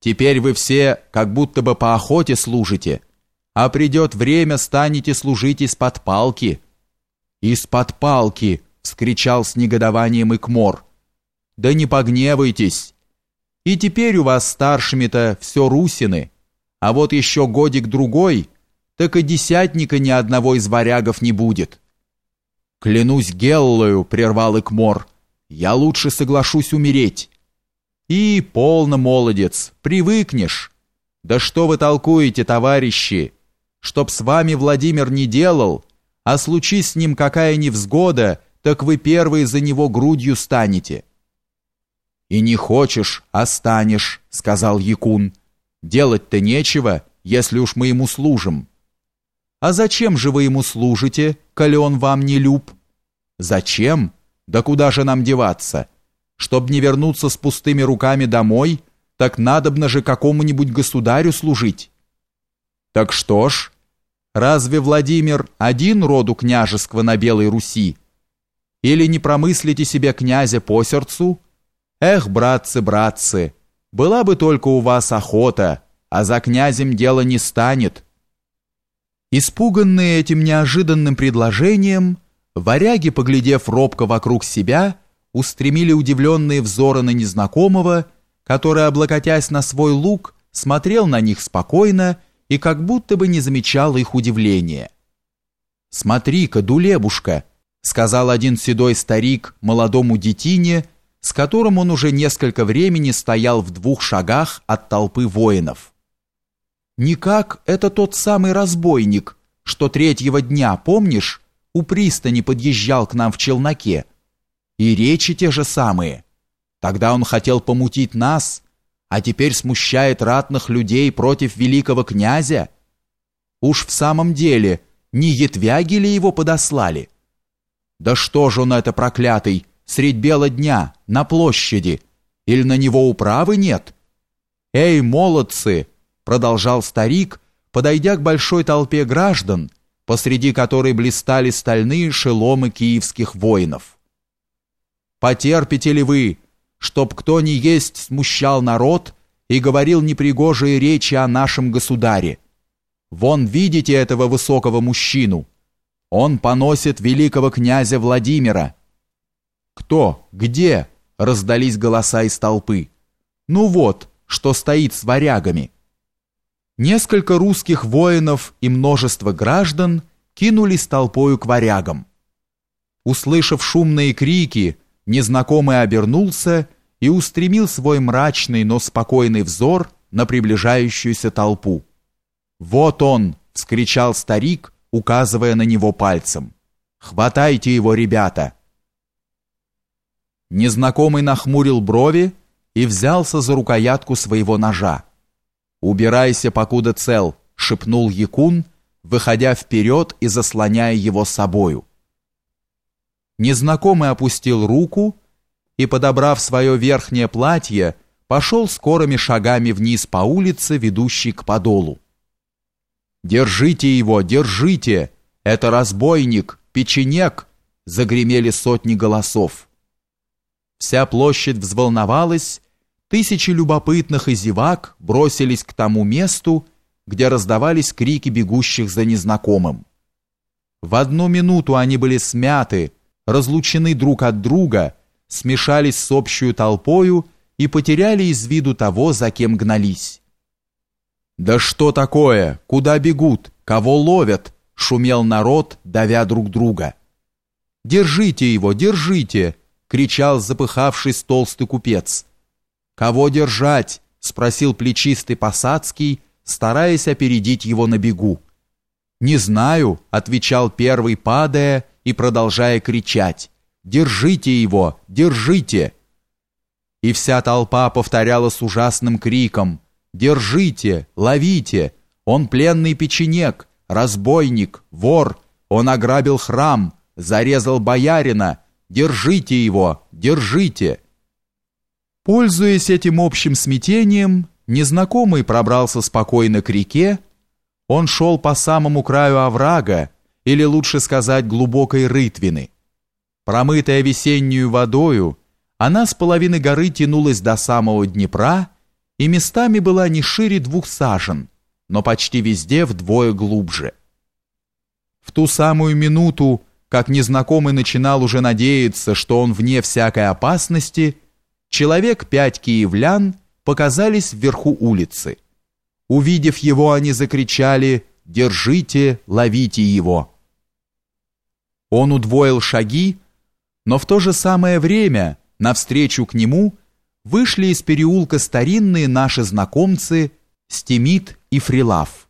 Теперь вы все как будто бы по охоте служите, а придет время, станете служить из-под палки». «Из-под палки!» — вскричал с негодованием Икмор. «Да не погневайтесь! И теперь у вас старшими-то все русины, а вот еще годик-другой, так и десятника ни одного из варягов не будет». «Клянусь Геллою!» — прервал Икмор. «Я лучше соглашусь умереть». «И полно, молодец, привыкнешь. Да что вы толкуете, товарищи? Чтоб с вами Владимир не делал, а случись с ним какая невзгода, так вы первые за него грудью станете». «И не хочешь, а станешь», — сказал Якун. «Делать-то нечего, если уж мы ему служим». «А зачем же вы ему служите, коли он вам не люб?» «Зачем? Да куда же нам деваться? Чтоб не вернуться с пустыми руками домой, так надобно же какому-нибудь государю служить». «Так что ж, разве Владимир один роду княжеского на Белой Руси? Или не промыслите себе князя по сердцу?» Эх, братцы, братцы, была бы только у вас охота, а за князем дело не станет. Испуганные этим неожиданным предложением, варяги, поглядев робко вокруг себя, устремили удивленные взоры на незнакомого, который, облокотясь на свой лук, смотрел на них спокойно и как будто бы не замечал их удивления. «Смотри-ка, дулебушка!» — сказал один седой старик молодому детине — с которым он уже несколько времени стоял в двух шагах от толпы воинов. «Никак это тот самый разбойник, что третьего дня, помнишь, у пристани подъезжал к нам в челноке. И речи те же самые. Тогда он хотел помутить нас, а теперь смущает ратных людей против великого князя. Уж в самом деле, не етвяги ли его подослали? Да что же он это проклятый, средь бела дня, на площади, или на него управы нет? Эй, молодцы, продолжал старик, подойдя к большой толпе граждан, посреди которой блистали стальные шеломы киевских воинов. Потерпите ли вы, чтоб кто ни есть смущал народ и говорил непригожие речи о нашем государе? Вон видите этого высокого мужчину. Он поносит великого князя Владимира, «Кто? Где?» — раздались голоса из толпы. «Ну вот, что стоит с варягами». Несколько русских воинов и множество граждан кинулись толпою к варягам. Услышав шумные крики, незнакомый обернулся и устремил свой мрачный, но спокойный взор на приближающуюся толпу. «Вот он!» — вскричал старик, указывая на него пальцем. «Хватайте его, ребята!» Незнакомый нахмурил брови и взялся за рукоятку своего ножа. «Убирайся, покуда цел», — шепнул Якун, выходя вперед и заслоняя его собою. Незнакомый опустил руку и, подобрав свое верхнее платье, пошел скорыми шагами вниз по улице, ведущей к подолу. «Держите его, держите! Это разбойник, печенек!» — загремели сотни голосов. Вся площадь взволновалась, тысячи любопытных и зевак бросились к тому месту, где раздавались крики бегущих за незнакомым. В одну минуту они были смяты, разлучены друг от друга, смешались с общую толпою и потеряли из виду того, за кем гнались. «Да что такое? Куда бегут? Кого ловят?» — шумел народ, давя друг друга. «Держите его, держите!» кричал запыхавшись толстый купец. «Кого держать?» — спросил плечистый Посадский, стараясь опередить его на бегу. «Не знаю», — отвечал первый, падая и продолжая кричать. «Держите его! Держите!» И вся толпа повторяла с ужасным криком «Держите! Ловите! Он пленный печенек, разбойник, вор! Он ограбил храм, зарезал боярина, Держите его! Держите!» Пользуясь этим общим смятением, незнакомый пробрался спокойно к реке. Он шел по самому краю оврага, или лучше сказать глубокой рытвины. Промытая весеннюю водою, она с половины горы тянулась до самого Днепра и местами была не шире двух сажен, но почти везде вдвое глубже. В ту самую минуту, как незнакомый начинал уже надеяться, что он вне всякой опасности, человек пять киевлян показались вверху улицы. Увидев его, они закричали «Держите, ловите его!». Он удвоил шаги, но в то же самое время навстречу к нему вышли из переулка старинные наши знакомцы Стемит и Фрилав.